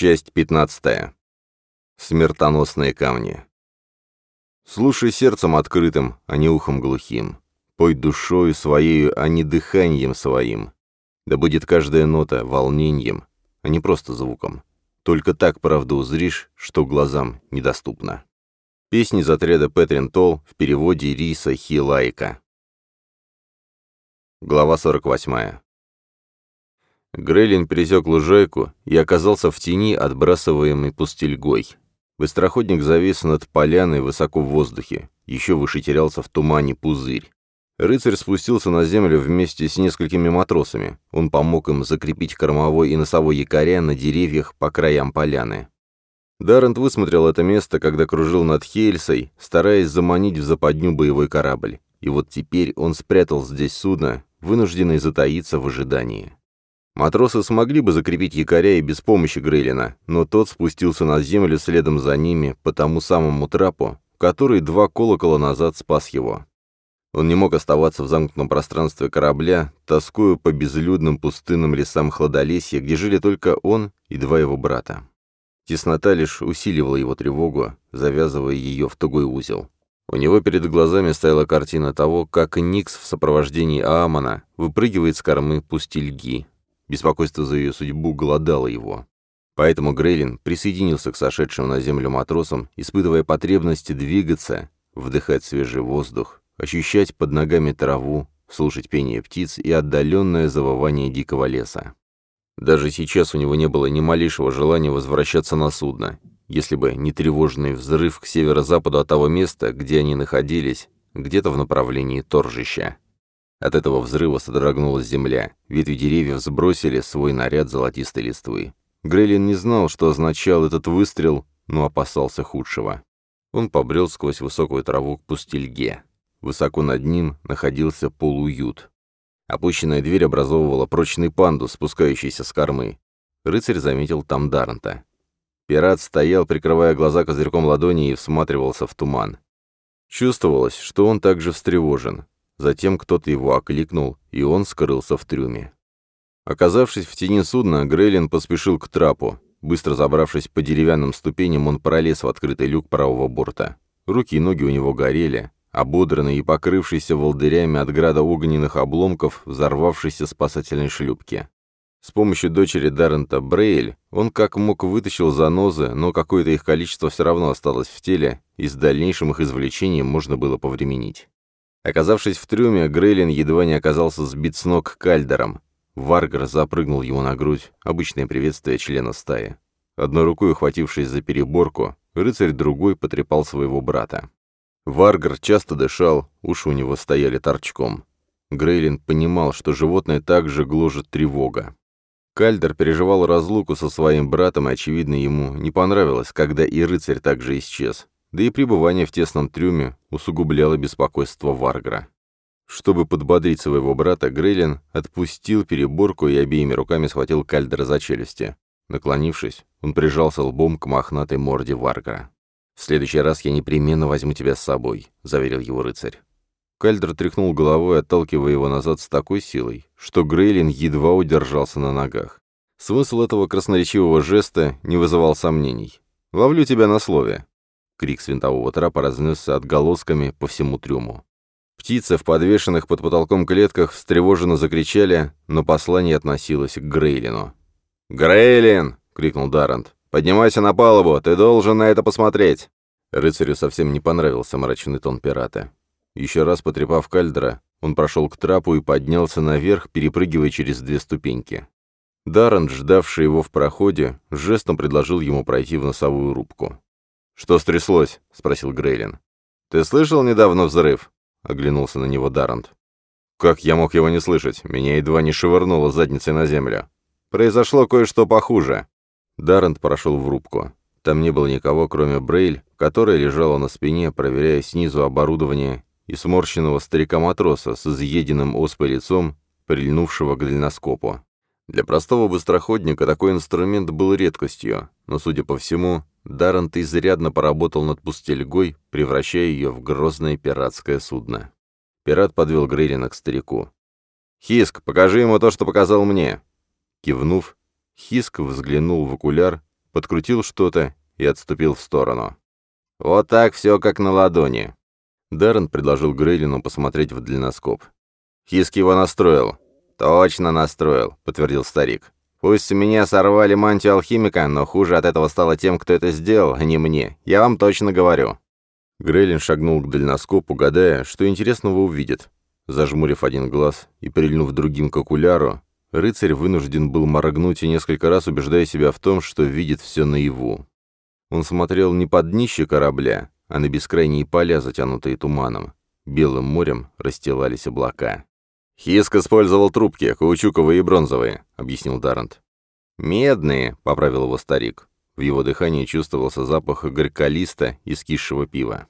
Часть 15. Смертоносные камни. Слушай сердцем открытым, а не ухом глухим. Пой душою своею, а не дыханием своим. Да будет каждая нота волнением, а не просто звуком. Только так правда узришь, что глазам недоступно. Песни из отряда Петрин Толл в переводе Риса Хилайка. Глава 48. Грейлин пересек лужайку и оказался в тени, отбрасываемой пустельгой. Быстроходник завис над поляной высоко в воздухе. Еще выше терялся в тумане пузырь. Рыцарь спустился на землю вместе с несколькими матросами. Он помог им закрепить кормовой и носовой якоря на деревьях по краям поляны. Даррент высмотрел это место, когда кружил над Хельсой, стараясь заманить в западню боевой корабль. И вот теперь он спрятал здесь судно, вынужденный затаиться в ожидании. Матросы смогли бы закрепить якоря и без помощи Грейлина, но тот спустился на землю следом за ними по тому самому трапу, который два колокола назад спас его. Он не мог оставаться в замкнутом пространстве корабля, тоскуя по безлюдным пустынным лесам Хладолесья, где жили только он и два его брата. Теснота лишь усиливала его тревогу, завязывая ее в тугой узел. У него перед глазами стояла картина того, как Никс в сопровождении Аамана выпрыгивает с кормы пустельги, Беспокойство за ее судьбу голодало его. Поэтому Грейлин присоединился к сошедшим на землю матросам, испытывая потребности двигаться, вдыхать свежий воздух, ощущать под ногами траву, слушать пение птиц и отдаленное завывание дикого леса. Даже сейчас у него не было ни малейшего желания возвращаться на судно, если бы не тревожный взрыв к северо-западу от того места, где они находились, где-то в направлении торжища. От этого взрыва содрогнулась земля, ветви деревьев сбросили свой наряд золотистой листвы. Грейлин не знал, что означал этот выстрел, но опасался худшего. Он побрел сквозь высокую траву к пустельге. Высоко над ним находился полуют. Опущенная дверь образовывала прочный пандус, спускающийся с кормы. Рыцарь заметил там Дарнта. Пират стоял, прикрывая глаза козырьком ладони и всматривался в туман. Чувствовалось, что он также встревожен. Затем кто-то его окликнул, и он скрылся в трюме. Оказавшись в тени судна, Грейлин поспешил к трапу. Быстро забравшись по деревянным ступеням, он пролез в открытый люк правого борта. Руки и ноги у него горели, ободранный и покрывшийся волдырями от града огненных обломков взорвавшейся спасательной шлюпки. С помощью дочери Даррента Брейль он как мог вытащил занозы, но какое-то их количество все равно осталось в теле, и с дальнейшим их извлечением можно было повременить. Оказавшись в трюме, Грейлин едва не оказался сбит с ног кальдером. Варгар запрыгнул ему на грудь, обычное приветствие члена стаи. Одной рукой ухватившись за переборку, рыцарь другой потрепал своего брата. Варгар часто дышал, уши у него стояли торчком. Грейлин понимал, что животное также гложет тревога. Кальдер переживал разлуку со своим братом, и, очевидно, ему не понравилось, когда и рыцарь также исчез да и пребывание в тесном трюме усугубляло беспокойство Варгра. Чтобы подбодрить своего брата, Грейлин отпустил переборку и обеими руками схватил Кальдера за челюсти. Наклонившись, он прижался лбом к мохнатой морде Варгра. «В следующий раз я непременно возьму тебя с собой», — заверил его рыцарь. Кальдер тряхнул головой, отталкивая его назад с такой силой, что Грейлин едва удержался на ногах. Смысл этого красноречивого жеста не вызывал сомнений. «Ловлю тебя на слове». Крик свинтового трапа разнесся отголосками по всему трюму. Птицы в подвешенных под потолком клетках встревоженно закричали, но послание относилось к Грейлину. «Грейлин!» — крикнул Даррент. «Поднимайся на палубу, ты должен на это посмотреть!» Рыцарю совсем не понравился мрачный тон пирата. Еще раз потрепав кальдра, он прошел к трапу и поднялся наверх, перепрыгивая через две ступеньки. Даррент, ждавший его в проходе, жестом предложил ему пройти в носовую рубку. «Что стряслось?» — спросил Грейлин. «Ты слышал недавно взрыв?» — оглянулся на него Дарант. «Как я мог его не слышать? Меня едва не шевырнуло задницей на землю. Произошло кое-что похуже». Дарант прошел в рубку. Там не было никого, кроме Брейль, которая лежала на спине, проверяя снизу оборудование, и сморщенного старика-матроса с изъеденным оспой лицом, прильнувшего к дальноскопу. Для простого быстроходника такой инструмент был редкостью, но, судя по всему, Даррент изрядно поработал над пустельгой, превращая ее в грозное пиратское судно. Пират подвел Грейлина к старику. «Хиск, покажи ему то, что показал мне!» Кивнув, Хиск взглянул в окуляр, подкрутил что-то и отступил в сторону. «Вот так все как на ладони!» Даррен предложил Грейлину посмотреть в длинноскоп. «Хиск его настроил». «Точно настроил», — подтвердил старик. Пусть меня сорвали мантию алхимика, но хуже от этого стало тем, кто это сделал, а не мне. Я вам точно говорю». Грейлин шагнул к дальноскопу, гадая, что интересного увидит. Зажмурив один глаз и прильнув другим к окуляру, рыцарь вынужден был моргнуть и несколько раз убеждая себя в том, что видит все наяву. Он смотрел не под днище корабля, а на бескрайние поля, затянутые туманом. Белым морем расстилались облака. «Хиск использовал трубки, каучуковые и бронзовые», — объяснил Дарант. «Медные», — поправил его старик. В его дыхании чувствовался запах горьколиста и скисшего пива.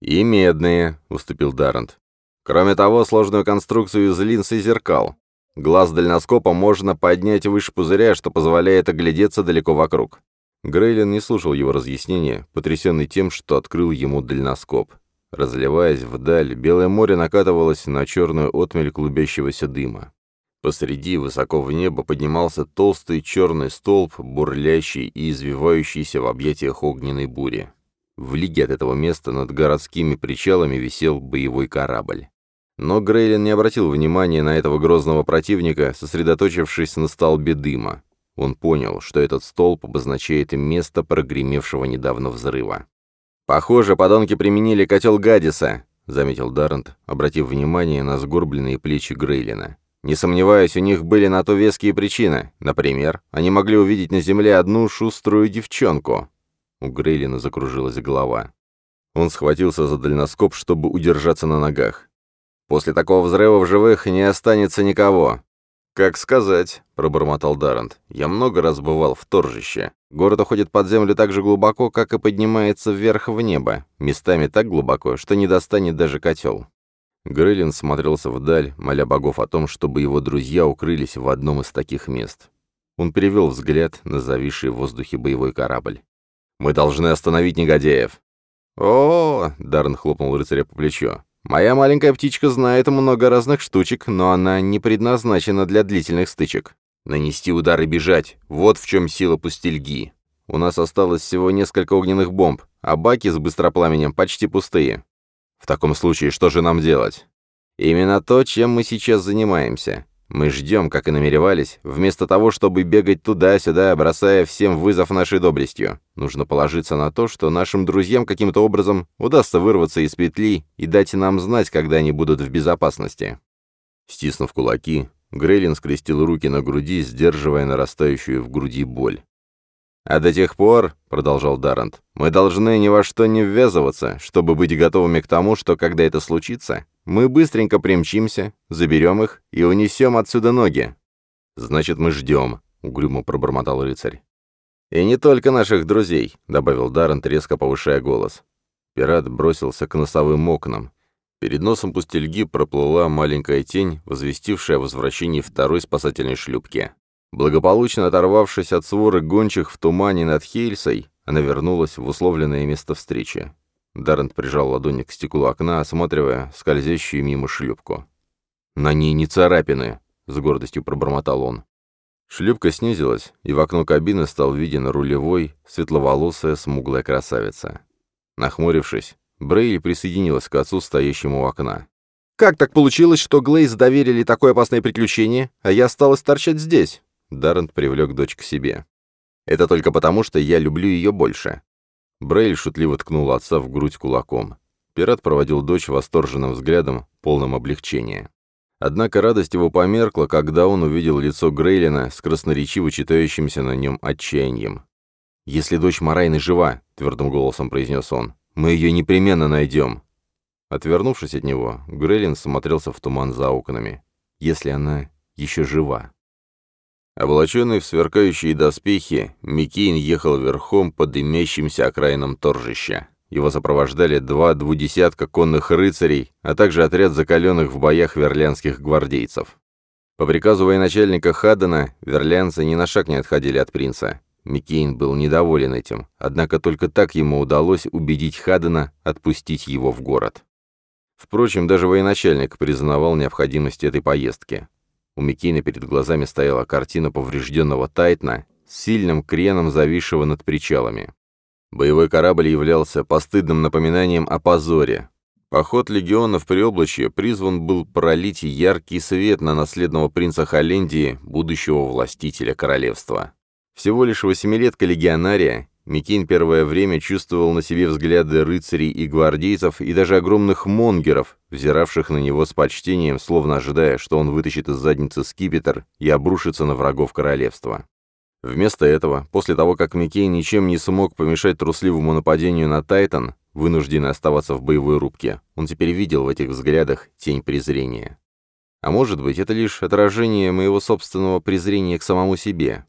«И медные», — уступил Дарант. «Кроме того, сложную конструкцию из линз и зеркал. Глаз дальноскопа можно поднять выше пузыря, что позволяет оглядеться далеко вокруг». Грейлин не слушал его разъяснения, потрясенный тем, что открыл ему дальноскоп. Разливаясь вдаль, Белое море накатывалось на черную отмель клубящегося дыма. Посреди, высоко в небо, поднимался толстый черный столб, бурлящий и извивающийся в объятиях огненной бури. В лиге от этого места над городскими причалами висел боевой корабль. Но Грейлин не обратил внимания на этого грозного противника, сосредоточившись на столбе дыма. Он понял, что этот столб обозначает место прогремевшего недавно взрыва. «Похоже, подонки применили котел Гадиса», — заметил Даррент, обратив внимание на сгорбленные плечи Грейлина. «Не сомневаюсь, у них были на то веские причины. Например, они могли увидеть на земле одну шуструю девчонку». У Грейлина закружилась голова. Он схватился за дальноскоп, чтобы удержаться на ногах. «После такого взрыва в живых не останется никого. «Как сказать», — пробормотал Даррент. «Я много раз бывал в торжище. Город уходит под землю так же глубоко, как и поднимается вверх в небо. Местами так глубоко, что не достанет даже котел». Грылин смотрелся вдаль, моля богов о том, чтобы его друзья укрылись в одном из таких мест. Он перевел взгляд на зависший в воздухе боевой корабль. «Мы должны остановить негодяев!» «О!», -о — Даррен хлопнул рыцаря по плечу. Моя маленькая птичка знает много разных штучек, но она не предназначена для длительных стычек. Нанести удар и бежать — вот в чем сила пустельги. У нас осталось всего несколько огненных бомб, а баки с быстропламенем почти пустые. В таком случае, что же нам делать? Именно то, чем мы сейчас занимаемся. Мы ждем, как и намеревались, вместо того, чтобы бегать туда-сюда, бросая всем вызов нашей доблестью. Нужно положиться на то, что нашим друзьям каким-то образом удастся вырваться из петли и дать нам знать, когда они будут в безопасности». Стиснув кулаки, Грейлин скрестил руки на груди, сдерживая нарастающую в груди боль. «А до тех пор, — продолжал Дарант, — мы должны ни во что не ввязываться, чтобы быть готовыми к тому, что, когда это случится, мы быстренько примчимся, заберем их и унесем отсюда ноги». «Значит, мы ждем», — угрюмо пробормотал рыцарь. «И не только наших друзей», — добавил Даррент, резко повышая голос. Пират бросился к носовым окнам. Перед носом пустельги проплыла маленькая тень, возвестившая о возвращении второй спасательной шлюпки. Благополучно оторвавшись от своры гончих в тумане над Хейльсой, она вернулась в условленное место встречи. Даррент прижал ладони к стеклу окна, осматривая скользящую мимо шлюпку. «На ней не царапины!» — с гордостью пробормотал он. Шлюпка снизилась, и в окно кабины стал виден рулевой, светловолосая, смуглая красавица. Нахмурившись, Брейли присоединилась к отцу, стоящему у окна. «Как так получилось, что Глейз доверили такое опасное приключение, а я осталась торчать здесь?» Даррент привлек дочь к себе. «Это только потому, что я люблю ее больше. Брейль шутливо ткнул отца в грудь кулаком. Пират проводил дочь восторженным взглядом, полным облегчения. Однако радость его померкла, когда он увидел лицо Грейлина с красноречиво читающимся на нем отчаянием. «Если дочь Марайны жива», — твердым голосом произнес он, — «мы ее непременно найдем». Отвернувшись от него, Грейлин смотрелся в туман за окнами. «Если она еще жива». Облаченный в сверкающие доспехи, Микин ехал верхом по дымящимся окраинам торжища. Его сопровождали два двудесятка конных рыцарей, а также отряд закаленных в боях верлянских гвардейцев. По приказу военачальника Хадена верлянцы ни на шаг не отходили от принца. Микейн был недоволен этим, однако только так ему удалось убедить Хадена отпустить его в город. Впрочем, даже военачальник признавал необходимость этой поездки. У Микины перед глазами стояла картина поврежденного Тайтна с сильным креном зависшего над причалами. Боевой корабль являлся постыдным напоминанием о позоре. Поход легионов при облачье призван был пролить яркий свет на наследного принца Холлендии, будущего властителя королевства. Всего лишь восьмилетка легионария, Микин первое время чувствовал на себе взгляды рыцарей и гвардейцев, и даже огромных монгеров, взиравших на него с почтением, словно ожидая, что он вытащит из задницы скипетр и обрушится на врагов королевства. Вместо этого, после того, как Микей ничем не смог помешать трусливому нападению на Тайтан, вынужденный оставаться в боевой рубке, он теперь видел в этих взглядах тень презрения. А может быть, это лишь отражение моего собственного презрения к самому себе,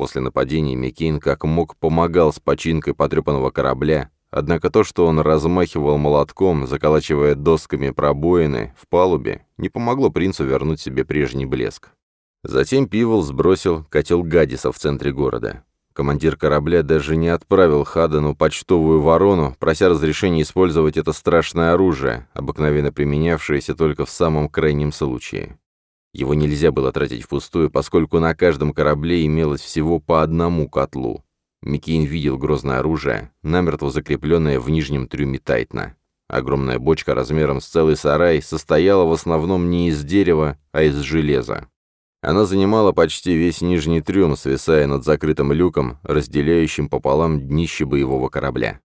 После нападения Микейн как мог помогал с починкой потрепанного корабля, однако то, что он размахивал молотком, заколачивая досками пробоины в палубе, не помогло принцу вернуть себе прежний блеск. Затем Пивол сбросил котел Гадиса в центре города. Командир корабля даже не отправил Хадену почтовую ворону, прося разрешения использовать это страшное оружие, обыкновенно применявшееся только в самом крайнем случае. Его нельзя было тратить впустую, поскольку на каждом корабле имелось всего по одному котлу. Микейн видел грозное оружие, намертво закрепленное в нижнем трюме Тайтна. Огромная бочка размером с целый сарай состояла в основном не из дерева, а из железа. Она занимала почти весь нижний трюм, свисая над закрытым люком, разделяющим пополам днище боевого корабля.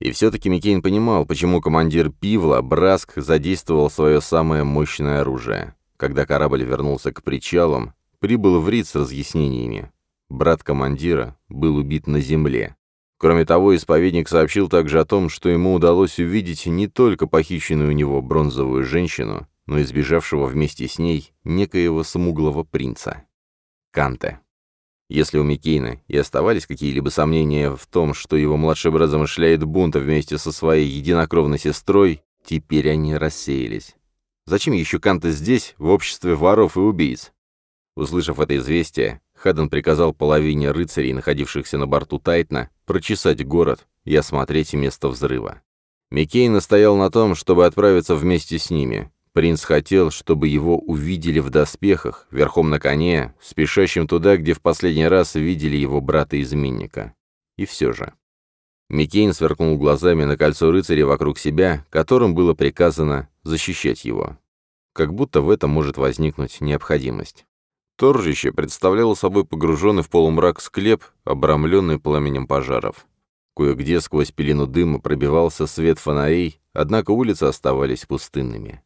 И все-таки Микейн понимал, почему командир Пивла, Браск, задействовал свое самое мощное оружие. Когда корабль вернулся к причалам, прибыл в Рид с разъяснениями. Брат командира был убит на земле. Кроме того, исповедник сообщил также о том, что ему удалось увидеть не только похищенную у него бронзовую женщину, но и сбежавшего вместе с ней некоего смуглого принца. Канте. Если у Микейна и оставались какие-либо сомнения в том, что его младший брат замышляет бунт вместе со своей единокровной сестрой, теперь они рассеялись. Зачем еще Канта здесь, в обществе воров и убийц? Услышав это известие, Хаден приказал половине рыцарей, находившихся на борту Тайтна, прочесать город и осмотреть место взрыва. Миккей настоял на том, чтобы отправиться вместе с ними. Принц хотел, чтобы его увидели в доспехах, верхом на коне, спешащим туда, где в последний раз видели его брата-изменника. И все же. Микейн сверкнул глазами на кольцо рыцаря вокруг себя, которым было приказано защищать его. Как будто в этом может возникнуть необходимость. Торжище представляло собой погруженный в полумрак склеп, обрамленный пламенем пожаров. Кое-где сквозь пелену дыма пробивался свет фонарей, однако улицы оставались пустынными.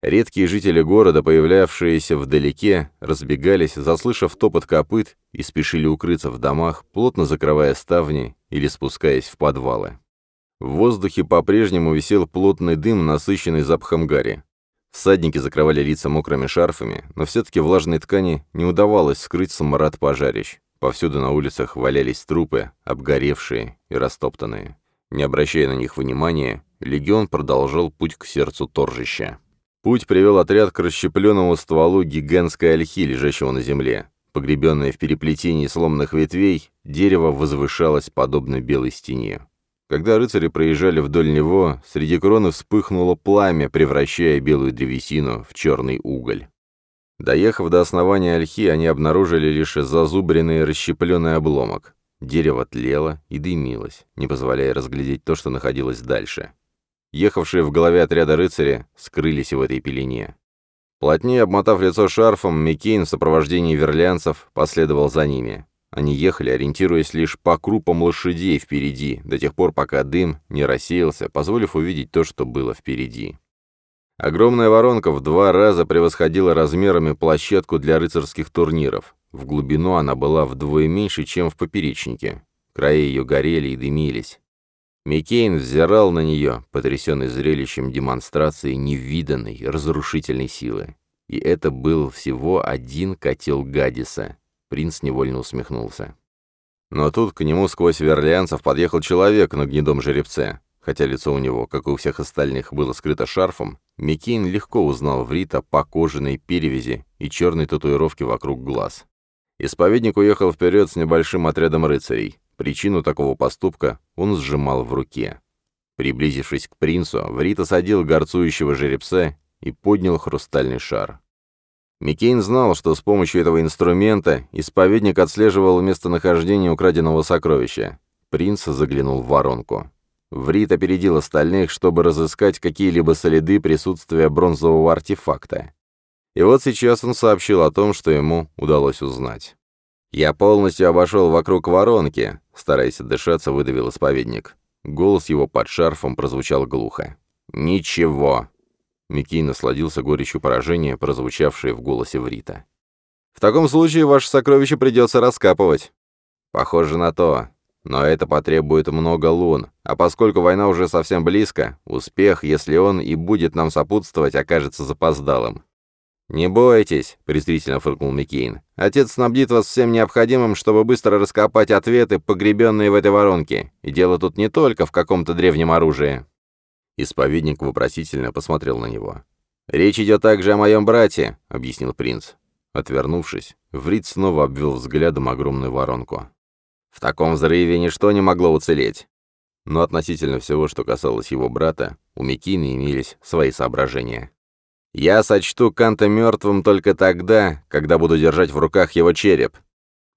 Редкие жители города, появлявшиеся вдалеке, разбегались, заслышав топот копыт, и спешили укрыться в домах, плотно закрывая ставни или спускаясь в подвалы. В воздухе по-прежнему висел плотный дым, насыщенный запахом гари. Всадники закрывали лица мокрыми шарфами, но все-таки влажной ткани не удавалось скрыть самарат пожарищ. Повсюду на улицах валялись трупы, обгоревшие и растоптанные. Не обращая на них внимания, легион продолжал путь к сердцу торжища. Путь привел отряд к расщепленному стволу гигантской ольхи, лежащего на земле. Погребенное в переплетении сломанных ветвей, дерево возвышалось подобно белой стене. Когда рыцари проезжали вдоль него, среди кроны вспыхнуло пламя, превращая белую древесину в черный уголь. Доехав до основания ольхи, они обнаружили лишь зазубренный расщепленный обломок. Дерево тлело и дымилось, не позволяя разглядеть то, что находилось дальше. Ехавшие в голове отряда рыцари скрылись в этой пелене. Плотнее обмотав лицо шарфом, Микейн в сопровождении верлянцев последовал за ними. Они ехали, ориентируясь лишь по крупам лошадей впереди, до тех пор, пока дым не рассеялся, позволив увидеть то, что было впереди. Огромная воронка в два раза превосходила размерами площадку для рыцарских турниров. В глубину она была вдвое меньше, чем в поперечнике. Края ее горели и дымились. Микейн взирал на нее, потрясенный зрелищем демонстрации невиданной разрушительной силы. И это был всего один котел Гадиса, Принц невольно усмехнулся. Но тут к нему сквозь верлианцев подъехал человек на гнедом жеребце. Хотя лицо у него, как и у всех остальных, было скрыто шарфом, Микейн легко узнал Врита по кожаной перевязи и черной татуировке вокруг глаз. Исповедник уехал вперед с небольшим отрядом рыцарей. Причину такого поступка он сжимал в руке. Приблизившись к принцу, Врит осадил горцующего жеребца и поднял хрустальный шар. Микейн знал, что с помощью этого инструмента исповедник отслеживал местонахождение украденного сокровища. Принц заглянул в воронку. Врит опередил остальных, чтобы разыскать какие-либо следы присутствия бронзового артефакта. И вот сейчас он сообщил о том, что ему удалось узнать. «Я полностью обошел вокруг воронки», — стараясь отдышаться, выдавил исповедник. Голос его под шарфом прозвучал глухо. «Ничего. Микий насладился горечью поражения, прозвучавшей в голосе Врита. «В таком случае ваше сокровище придется раскапывать». «Похоже на то. Но это потребует много лун. А поскольку война уже совсем близко, успех, если он и будет нам сопутствовать, окажется запоздалым». «Не бойтесь», — презрительно фыркнул Микейн. «Отец снабдит вас всем необходимым, чтобы быстро раскопать ответы, погребенные в этой воронке. И дело тут не только в каком-то древнем оружии». Исповедник вопросительно посмотрел на него. «Речь идет также о моем брате», — объяснил принц. Отвернувшись, Врид снова обвел взглядом огромную воронку. В таком взрыве ничто не могло уцелеть. Но относительно всего, что касалось его брата, у Микины имелись свои соображения. «Я сочту Канта мертвым только тогда, когда буду держать в руках его череп».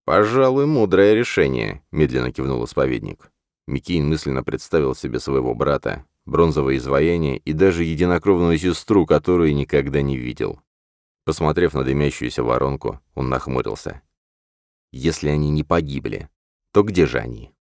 «Пожалуй, мудрое решение», — медленно кивнул исповедник. Микин мысленно представил себе своего брата, бронзовое изваяние и даже единокровную сестру, которую никогда не видел. Посмотрев на дымящуюся воронку, он нахмурился. «Если они не погибли, то где же они?»